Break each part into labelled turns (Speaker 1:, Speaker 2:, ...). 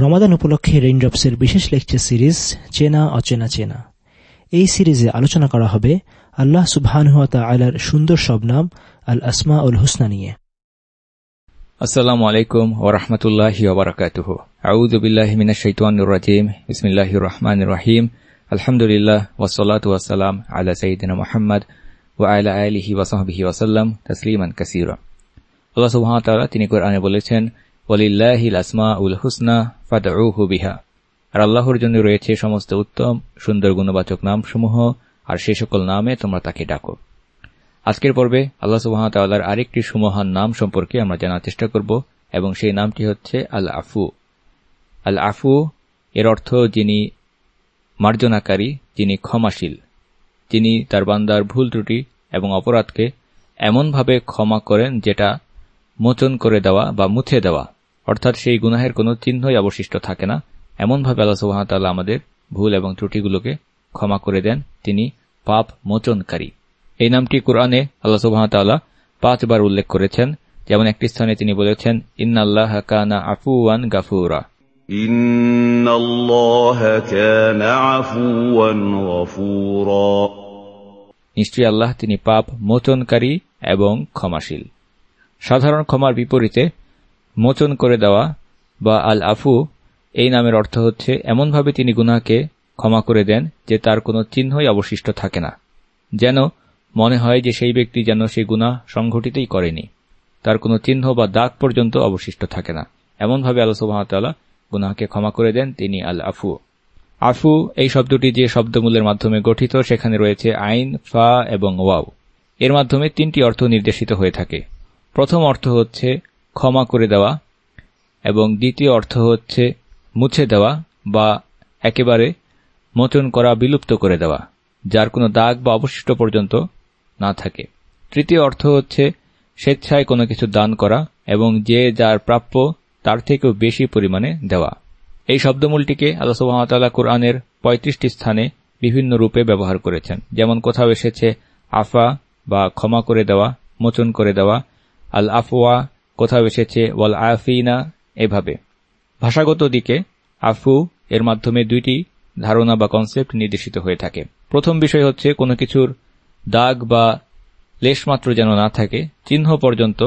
Speaker 1: রমাদান উপলক্ষে রেইনড্রপসের বিশেষ lecture series চেনা, অচেনা, চেনা। এই সিরিজে আলোচনা করা হবে আল্লাহ সুবহানুয়াতা আলার সুন্দর সব নাম, আল আসমা উল হুসনা নিয়ে।
Speaker 2: আসসালামু আলাইকুম ওরহমতুল্লাহি ওবরাকাতুহ আউযু বিল্লাহি মিনাশ শাইতানির রাজিম। বিসমিল্লাহির রহমানির রহিম। আলহামদুলিল্লাহ ওয়াসসালাতু ওয়াসসালাম আলা সাইয়্যিদিনা মুহাম্মদ ওয়া আলা আলিহি ওয়া সাহবিহি ওয়া সাল্লাম আল্লাহ তাআলা তিনি কোরআনে বলেছেন ওয়ালিল্লাহিল আসমাউল হুসনা ফাদউহু বিহা। আর আল্লাহর জন্য রয়েছে সমস্ত উত্তম, সুন্দর গুণবাচক নামসমূহ, আর সে সকল নামে তোমরা তাকে ডাকো। আজকের পর্বে আল্লাহ সুবাহতাল্লাহর আরেকটি সুমহান নাম সম্পর্কে আমরা জানার চেষ্টা করব, এবং সেই নামটি হচ্ছে আল আফু আল আফু এর অর্থ যিনি মার্জনাকারী, যিনি ক্ষমাশীল, যিনি তার বান্দার ভুল ত্রুটি এবং অপরাধকে এমনভাবে ক্ষমা করেন যেটা মোচন করে দেওয়া বা মুছে দেওয়া। অর্থাৎ সেই গুনাহের কোনো চিহ্নই অবশিষ্ট থাকে না। এমনভাবে আল্লাহ সুবাহতাল্লাহ আমাদের ভুল এবং ত্রুটিগুলোকে ক্ষমা করে দেন। তিনি পাপ মোচনকারী। এই নামটি কোরআনে আল্লাহ সুবাহতাল্লাহ পাঁচবার উল্লেখ করেছেন। যেমন একটি স্থানে তিনি বলেছেন ইন্নাল্লাহ কানা আফুয়ান গাফুরা। নিশ্চয়ই আল্লাহ তিনি পাপ মোচনকারী এবং ক্ষমাশীল। সাধারণ ক্ষমার বিপরীতে মোচন করে দেওয়া বা আল আফু এই নামের অর্থ হচ্ছে, এমনভাবে তিনি গুনাকে ক্ষমা করে দেন যে তার কোনো চিহ্নই অবশিষ্ট থাকে না। যেন মনে হয় যে সেই ব্যক্তি যেন সেই গুণা সংঘটিতই করেনি। তার কোনো চিহ্ন বা দাগ পর্যন্ত অবশিষ্ট থাকে না। এমনভাবে আল্লাহ সুবাহতাল্লাহ গুনাহকে ক্ষমা করে দেন তিনি আল আফু আফু, এই শব্দটি যে শব্দমূলের মাধ্যমে গঠিত, সেখানে রয়েছে আইন, ফা এবং ওয়াও। এর মাধ্যমে তিনটি অর্থ নির্দেশিত হয়ে থাকে। প্রথম অর্থ হচ্ছে ক্ষমা করে দেওয়া, এবং দ্বিতীয় অর্থ হচ্ছে মুছে দেওয়া বা একেবারে মোচন করা, বিলুপ্ত করে দেওয়া, যার কোনো দাগ বা অবশিষ্ট পর্যন্ত না থাকে। তৃতীয় অর্থ হচ্ছে স্বেচ্ছায় কোনো কিছু দান করা এবং যে যার প্রাপ্য তার থেকেও বেশি পরিমাণে দেওয়া। এই শব্দমূলটিকে আল্লাহ সুহামতাল্লাহ কোরআনের পঁয়ত্রিশটি স্থানে বিভিন্ন রূপে ব্যবহার করেছেন। যেমন কোথাও এসেছে, আফা বা ক্ষমা করে দেওয়া, মোচন করে দেওয়া আল আফওয়া কোথাও এসেছে, ওয়াল আফিনা, এভাবে। ভাষাগত দিকে, আফু, এর মাধ্যমে দুইটি ধারণা বা কনসেপ্ট নির্দেশিত হয়ে থাকে। প্রথম বিষয় হচ্ছে কোনো কিছুর দাগ বা লেশমাত্র যেন না থাকে, চিহ্ন পর্যন্ত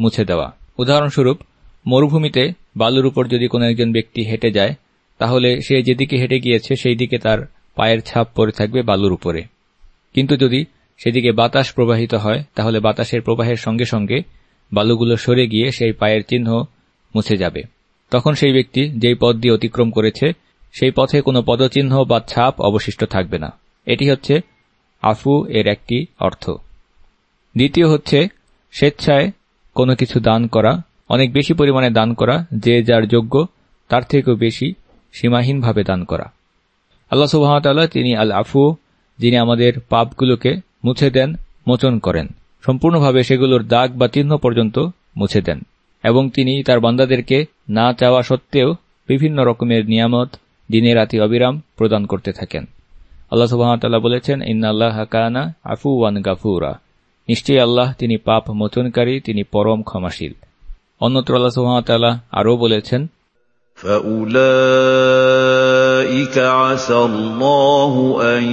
Speaker 2: মুছে দেওয়া। উদাহরণস্বরূপ, মরুভূমিতে বালুর উপর যদি কোনো একজন ব্যক্তি হেঁটে যায়, তাহলে সে যেদিকে হেঁটে গিয়েছে, সেই দিকে তার পায়ের ছাপ পড়ে থাকবে বালুর উপরে। কিন্তু যদি সেদিকে বাতাস প্রবাহিত হয়, তাহলে বাতাসের প্রবাহের সঙ্গে সঙ্গে বালুগুলো সরে গিয়ে সেই পায়ের চিহ্ন মুছে যাবে। তখন সেই ব্যক্তি যেই পথ দিয়ে অতিক্রম করেছে, সেই পথে কোনো পদচিহ্ন বা ছাপ অবশিষ্ট থাকবে না। এটি হচ্ছে আফু এর একটি অর্থ। দ্বিতীয় হচ্ছে স্বেচ্ছায় কোনো কিছু দান করা, অনেক বেশি পরিমাণে দান করা, যে যার যোগ্য, তার থেকেও বেশি সীমাহীনভাবে দান করা। আল্লাহ সুবাহতাল্লাহ তিনি আল আফু যিনি আমাদের পাপগুলোকে মুছে দেন, মোচন করেন। সম্পূর্ণভাবে সেগুলোর দাগ বা চিহ্ন পর্যন্ত মুছে দেন এবং তিনি তার বান্দাদেরকে না চাওয়া সত্ত্বেও বিভিন্ন রকমের নিয়ামত দিনে রাতি অবিরাম প্রদান করতে থাকেন আল্লাহ সুবাহতাল্লাহ বলেছেন ইন্নাল্লাহ হাকানা আফু ওয়ান গাফুরা নিশ্চয়ই আল্লাহ তিনি পাপ মোচনকারী তিনি পরম ক্ষমাশীল অন্যত্র আল্লাহ সুবাহতাল্লাহ আরও বলেছেন
Speaker 3: فَأُولَٰئِكَ عَسَى اللَّهُ أَن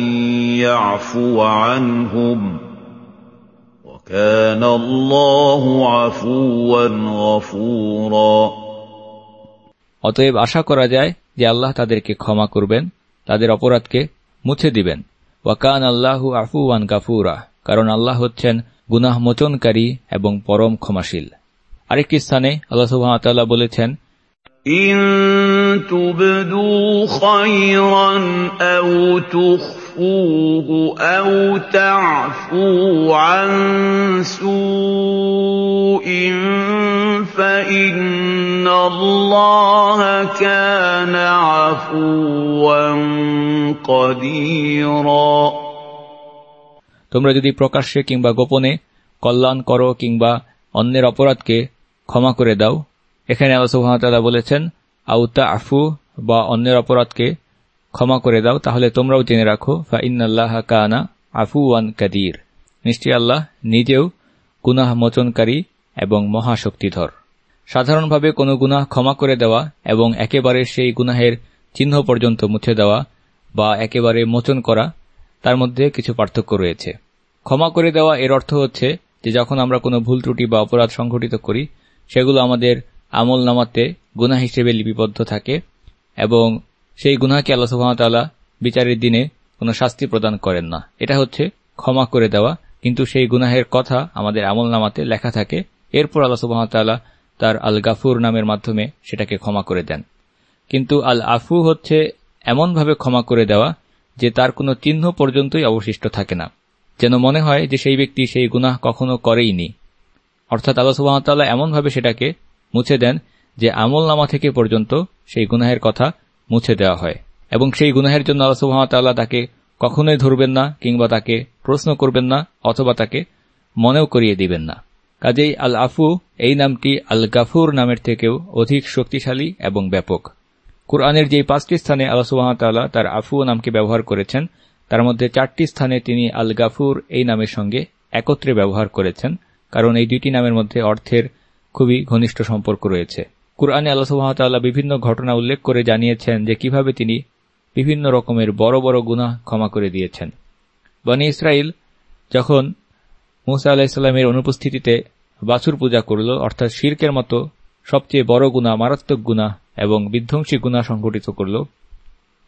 Speaker 3: يَعْفُوَ عَنْهُمْ وَكَانَ اللَّهُ عَفُوًّا غَفُورًا
Speaker 2: অতএব আশা করা যায় যে আল্লাহ তাদেরকে ক্ষমা করবেন তাদের অপরাধকে মুছে দিবেন ওয়াকান আল্লাহু আফুয়ান গাফুরা কারণ আল্লাহ হচ্ছেন গুনাহ মোচনকারী এবং পরম ক্ষমাশীল আরেকটি স্থানে আল্লাহ সুহামতাল্লাহ বলেছেন
Speaker 3: إن تبدوا خيرا أو تخفوه أو تعفوا عن سوء فإن الله كان عفوا قديرا
Speaker 2: তোমরা যদি প্রকাশ্যে কিংবা গোপনে কল্যাণ করো কিংবা অন্যের অপরাধকে ক্ষমা করে দাও এখানে আল্লাহ সুহামতাল্লাহ বলেছেন আউতা আফু বা অন্যের অপরাধকে ক্ষমা করে দাও, তাহলে তোমরাও জেনে রাখো ফা ইন্নাল্লাহ কানা আফু ওয়ান কাদির। নিশ্চয় আল্লাহ নিজেও গুনাহ মোচনকারী এবং মহাশক্তিধর। সাধারণভাবে কোনো গুনাহ ক্ষমা করে দেওয়া এবং একেবারে সেই গুনাহের চিহ্ন পর্যন্ত মুছে দেওয়া বা একেবারে মোচন করা, তার মধ্যে কিছু পার্থক্য রয়েছে। ক্ষমা করে দেওয়া এর অর্থ হচ্ছে যে যখন আমরা কোনো ভুল ত্রুটি বা অপরাধ সংঘটিত করি, সেগুলো আমাদের আমল নামাতে গুনা হিসেবে লিপিবদ্ধ থাকে এবং সেই গুনাকে আল্লাহ সুহামতাল্লাহ বিচারের দিনে কোনো শাস্তি প্রদান করেন না। এটা হচ্ছে ক্ষমা করে দেওয়া, কিন্তু সেই গুনাহের কথা আমাদের আমল নামাতে লেখা থাকে। এরপর আল্লাহ সুবাহতাল্লাহ তার আল গাফুর নামের মাধ্যমে সেটাকে ক্ষমা করে দেন। কিন্তু আল আফু হচ্ছে এমনভাবে ক্ষমা করে দেওয়া যে তার কোনো চিহ্ন পর্যন্তই অবশিষ্ট থাকে না। যেন মনে হয় যে সেই ব্যক্তি সেই গুনাহ কখনো করেইনি। অর্থাৎ আল্লাহ সুবাহতাল্লাহ এমনভাবে সেটাকে মুছে দেন যে আমল নামা থেকে পর্যন্ত সেই গুনাহের কথা মুছে দেওয়া হয়। এবং সেই গুনাহের জন্য আল্লাহ সুবাহতাল্লাহ তাকে কখনোই ধরবেন না কিংবা তাকে প্রশ্ন করবেন না অথবা তাকে মনেও করিয়ে দিবেন না। কাজেই আল আফু এই নামটি আল গাফুর নামের থেকেও অধিক শক্তিশালী এবং ব্যাপক। কুরআনের যে পাঁচটি স্থানে আল্লাহ সুবাহতাল্লাহ তার আফু নামকে ব্যবহার করেছেন, তার মধ্যে চারটি স্থানে তিনি আল গাফুর এই নামের সঙ্গে একত্রে ব্যবহার করেছেন, কারণ এই দুইটি নামের মধ্যে অর্থের খুবই ঘনিষ্ঠ সম্পর্ক রয়েছে। কুরআনে আল্লাহ সুহামতাল্লাহ বিভিন্ন ঘটনা উল্লেখ করে জানিয়েছেন যে কীভাবে তিনি বিভিন্ন রকমের বড় বড় গুনাহ ক্ষমা করে দিয়েছেন। বনি ইসরায়েল যখন মুসা আলাহিসাল্লামের অনুপস্থিতিতে বাছুর পূজা করল, অর্থাৎ শির্কের মতো সবচেয়ে বড় গুণা মারাত্মক গুণা এবং বিধ্বংসী গুণা সংঘটিত করল,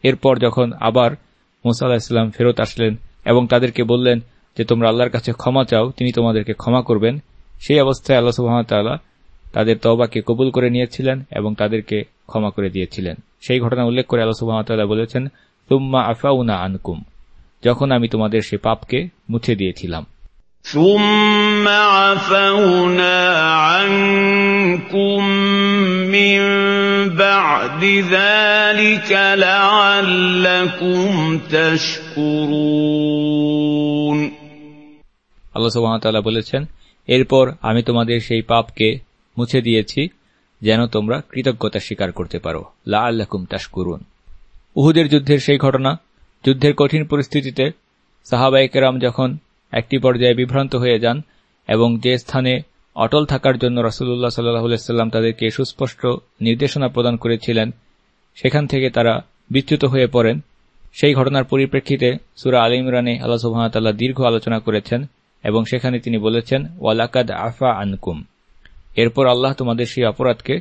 Speaker 2: এরপর যখন আবার মুসা আলাহিসাল্লাম ফেরত আসলেন এবং তাদেরকে বললেন যে, তোমরা আল্লাহর কাছে ক্ষমা চাও, তিনি তোমাদেরকে ক্ষমা করবেন। সেই অবস্থায় আল্লাহ সুহামতাল্লাহ তাদের তবাকে কবুল করে নিয়েছিলেন এবং তাদেরকে ক্ষমা করে দিয়েছিলেন সেই ঘটনা উল্লেখ করে আল্লাহ সুহামতাল্লাহ বলেছেন তুম্মা আফাউনা আনকুম যখন আমি তোমাদের সে পাপকে মুছে দিয়েছিলাম
Speaker 3: ثم عفونا عنكم من بعد ذلك لعلكم تشكرون
Speaker 2: আল্লাহ সুবহানাহু বলেছেন এরপর আমি তোমাদের সেই পাপকে মুছে দিয়েছি, যেন তোমরা কৃতজ্ঞতা স্বীকার করতে পারো। লা আল্লাকুম তাশকুরুন। উহুদের যুদ্ধের সেই ঘটনা, যুদ্ধের কঠিন পরিস্থিতিতে সাহাবাইকেরাম যখন একটি পর্যায়ে বিভ্রান্ত হয়ে যান এবং যে স্থানে অটল থাকার জন্য রসুল্লাহ সাল্লাহাম তাদেরকে সুস্পষ্ট নির্দেশনা প্রদান করেছিলেন, সেখান থেকে তারা বিচ্যুত হয়ে পড়েন। সেই ঘটনার পরিপ্রেক্ষিতে সুরা আল ইমরানে আল্লাহ সুহামতাল্লাহ দীর্ঘ আলোচনা করেছেন এবং সেখানে তিনি বলেছেন ওয়ালাকাদ আফা আনকুম। এরপর আল্লাহ তোমাদের সেই অপরাধকে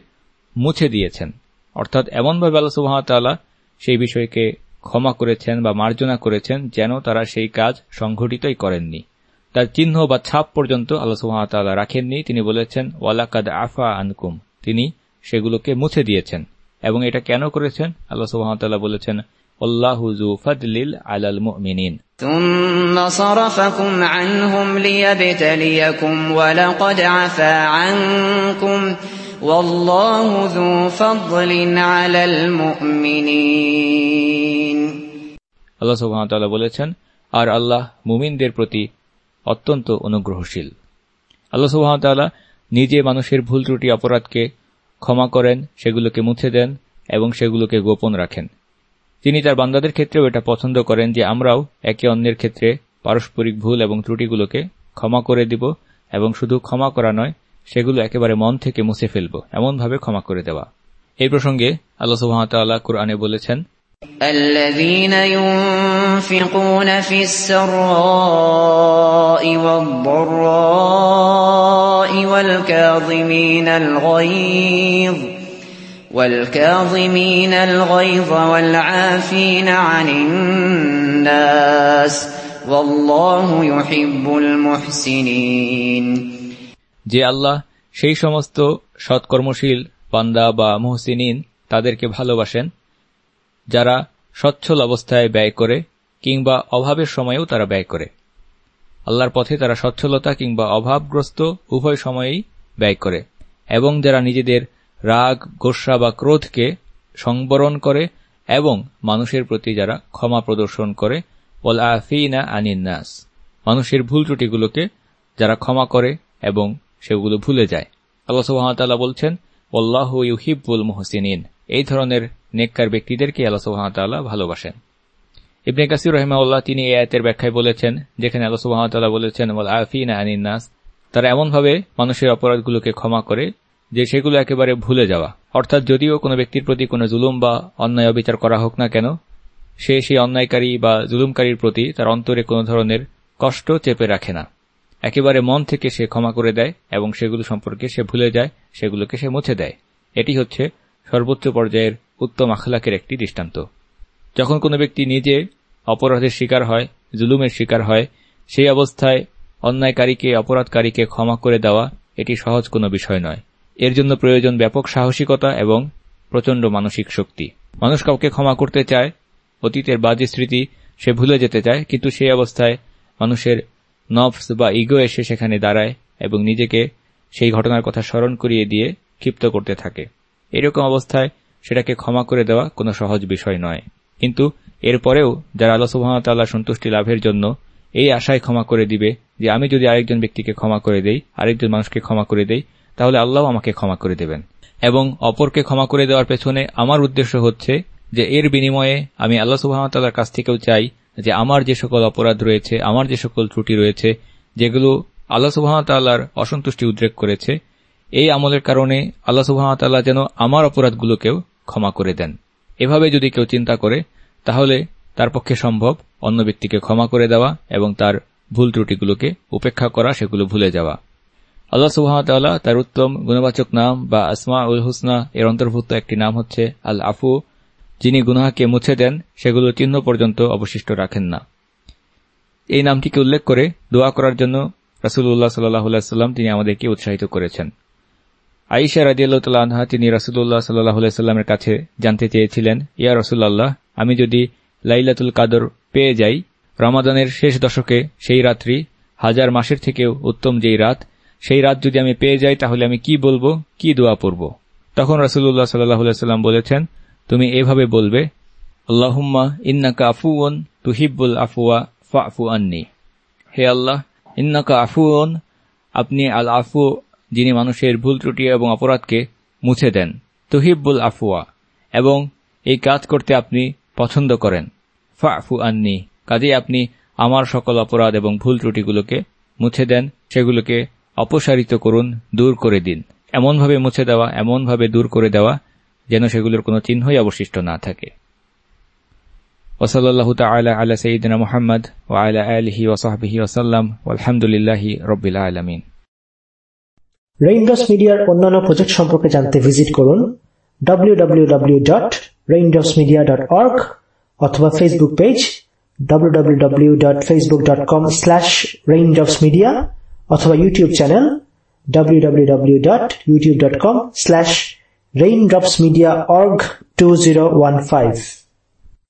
Speaker 2: মুছে দিয়েছেন। অর্থাৎ এমনভাবে আল্লাহ সুহামতাল্লাহ সেই বিষয়কে ক্ষমা করেছেন বা মার্জনা করেছেন যেন তারা সেই কাজ সংঘটিতই করেননি। তার চিহ্ন বা ছাপ পর্যন্ত আল্লাহ সুহামতাল্লাহ রাখেননি। তিনি বলেছেন, ওয়ালাকাদ আফা আনকুম। তিনি সেগুলোকে মুছে দিয়েছেন। এবং এটা কেন করেছেন? আল্লাহ সুহামতাল্লাহ বলেছেন আল্লাহুজু ফদলিল আলাল মুমিনিন
Speaker 4: ثم صرفكم عنهم ليبتليكم ولقد عفا عنكم والله ذو فضل على المؤمنين
Speaker 2: আল্লাহ সুবহানাহু বলেছেন আর আল্লাহ মুমিনদের প্রতি অত্যন্ত অনুগ্রহশীল আল্লাহ সুবহানাহু নিজে মানুষের ভুল ত্রুটি অপরাধকে ক্ষমা করেন সেগুলোকে মুছে দেন এবং সেগুলোকে গোপন রাখেন তিনি তার বান্দাদের ক্ষেত্রেও এটা পছন্দ করেন যে আমরাও একে অন্যের ক্ষেত্রে পারস্পরিক ভুল এবং ত্রুটিগুলোকে ক্ষমা করে দিব এবং শুধু ক্ষমা করা নয় সেগুলো একেবারে মন থেকে মুছে ফেলব এমনভাবে ক্ষমা করে দেওয়া এই প্রসঙ্গে আল্লাহ সুহামতাল্লাহ কুরআনে বলেছেন
Speaker 4: الذين ينفقون في السراء والضراء والكاظمين الغيظ والكاظمين الغيظ والعافين عن الناس والله يحب المحسنين
Speaker 2: যে আল্লাহ সেই সমস্ত সৎকর্মশীল বান্দা বা মহসিনিন তাদেরকে ভালোবাসেন যারা সচ্ছল অবস্থায় ব্যয় করে কিংবা অভাবের সময়েও তারা ব্যয় করে আল্লাহর পথে তারা সচ্ছলতা কিংবা অভাবগ্রস্ত উভয় সময়েই ব্যয় করে এবং যারা নিজেদের রাগ, গোসা বা ক্রোধকে সংবরণ করে এবং মানুষের প্রতি যারা ক্ষমা প্রদর্শন করে ওল আফিনা আনিন্নাস মানুষের ভুল ত্রুটিগুলোকে যারা ক্ষমা করে এবং সেগুলো ভুলে যায়। আল্লাহ সুহামতাল্লাহ বলছেন ওল্লাহ ইউহিবুল মোহসিন এই ধরনের নেককার ব্যক্তিদেরকে আল্লাহ সুহামতাল্লাহ ভালোবাসেন। ইবনে কাসির রহমাউল্লাহ তিনি এই আয়তের ব্যাখ্যায় বলেছেন, যেখানে আল্লাহ সুহামতাল্লাহ বলেছেন ওল আফিনা আনিন্নাস তারা এমনভাবে মানুষের অপরাধগুলোকে ক্ষমা করে যে সেগুলো একেবারে ভুলে যাওয়া। অর্থাৎ যদিও কোনো ব্যক্তির প্রতি কোনো জুলুম বা অন্যায় অবিচার করা হোক না কেন, সে সেই অন্যায়কারী বা জুলুমকারীর প্রতি তার অন্তরে কোনো ধরনের কষ্ট চেপে রাখে না। একেবারে মন থেকে সে ক্ষমা করে দেয় এবং সেগুলো সম্পর্কে সে ভুলে যায়, সেগুলোকে সে মুছে দেয়। এটি হচ্ছে সর্বোচ্চ পর্যায়ের উত্তম আখলাকের একটি দৃষ্টান্ত। যখন কোনো ব্যক্তি নিজে অপরাধের শিকার হয়, জুলুমের শিকার হয়, সেই অবস্থায় অন্যায়কারীকে, অপরাধকারীকে ক্ষমা করে দেওয়া এটি সহজ কোনো বিষয় নয়। এর জন্য প্রয়োজন ব্যাপক সাহসিকতা এবং প্রচণ্ড মানসিক শক্তি। মানুষ কাউকে ক্ষমা করতে চায়, অতীতের বাজে স্মৃতি সে ভুলে যেতে চায়, কিন্তু সেই অবস্থায় মানুষের নফস বা ইগো এসে সেখানে দাঁড়ায় এবং নিজেকে সেই ঘটনার কথা স্মরণ করিয়ে দিয়ে ক্ষিপ্ত করতে থাকে। এরকম অবস্থায় সেটাকে ক্ষমা করে দেওয়া কোনো সহজ বিষয় নয়। কিন্তু এরপরেও যারা আল্লাহ সুহামতাল্লাহ সন্তুষ্টি লাভের জন্য এই আশায় ক্ষমা করে দিবে যে আমি যদি আরেকজন ব্যক্তিকে ক্ষমা করে দেই, আরেকজন মানুষকে ক্ষমা করে দেই তাহলে আল্লাহ আমাকে ক্ষমা করে দেবেন। এবং অপরকে ক্ষমা করে দেওয়ার পেছনে আমার উদ্দেশ্য হচ্ছে যে এর বিনিময়ে আমি আল্লাহ সুহামতাল্লাহর কাছ থেকেও চাই যে আমার যে সকল অপরাধ রয়েছে, আমার যে সকল ত্রুটি রয়েছে, যেগুলো আল্লাহ সুহামতাল্লাহর অসন্তুষ্টি উদ্রেক করেছে, এই আমলের কারণে আল্লাহ সুহামতাল্লাহ যেন আমার অপরাধগুলোকেও ক্ষমা করে দেন। এভাবে যদি কেউ চিন্তা করে, তাহলে তার পক্ষে সম্ভব অন্য ব্যক্তিকে ক্ষমা করে দেওয়া এবং তার ভুল ত্রুটিগুলোকে উপেক্ষা করা, সেগুলো ভুলে যাওয়া। আল্লাহ সুহামতাল্লাহ তার উত্তম গুণবাচক নাম বা আসমা উল হুসনা এর অন্তর্ভুক্ত একটি নাম হচ্ছে আল আফু যিনি গুনাহাকে মুছে দেন সেগুলো চিহ্ন পর্যন্ত অবশিষ্ট রাখেন না। এই নামটিকে উল্লেখ করে দোয়া করার জন্য রাসুল্লাহ সাল্লাম তিনি আমাদেরকে উৎসাহিত করেছেন। আইসা রাজিয়াল্লাহ আনহা তিনি রাসুল্লাহ সাল্লাহ সাল্লামের কাছে জানতে চেয়েছিলেন, ইয়া রসুল্লাহ আমি যদি লাইলাতুল কাদর পেয়ে যাই, রমাদানের শেষ দশকে সেই রাত্রি, হাজার মাসের থেকেও উত্তম যেই রাত সেই রাত যদি আমি পেয়ে যাই, তাহলে আমি কি বলব? কি দোয়া পড়ব? তখন রাসুল্লাহ সাল্লাহ সাল্লাম বলেছেন, তুমি এভাবে বলবে, আল্লাহুম্মা ইন্নাকা আফুয়ন তুহিব্বুল আফুয়া ফাফু আন্নি। হে আল্লাহ, ইন্নাকা আফুয়ন আপনি আল আফু, যিনি মানুষের ভুল ত্রুটি এবং অপরাধকে মুছে দেন। তুহিব্বুল আফুয়া এবং এই কাজ করতে আপনি পছন্দ করেন। ফাফু আন্নি কাজে আপনি আমার সকল অপরাধ এবং ভুল ত্রুটিগুলোকে মুছে দেন, সেগুলোকে অপসারিত করুন, দূর করে দিন। এমনভাবে মুছে দেওয়া, এমনভাবে দূর করে দেওয়া, যেন সেগুলোর কোনো চিহ্নই অবশিষ্ট না থাকে। ওসলাল্লাহ তালা আলা সঈদিনা মোহাম্মদ ও আলা আলহি ওসাহবিহি ওসাল্লাম আলহামদুলিল্লাহি রবিল আলমিন।
Speaker 1: রেইনড্রপস মিডিয়ার অন্যান্য প্রজেক্ট সম্পর্কে জানতে ভিজিট করুন www.raindropsmedia.org অথবা ফেসবুক পেজ www.facebook.com/raindropsmedia अथवा YouTube channel W W W dot YouTube dot com slash rain drops media org two zero one five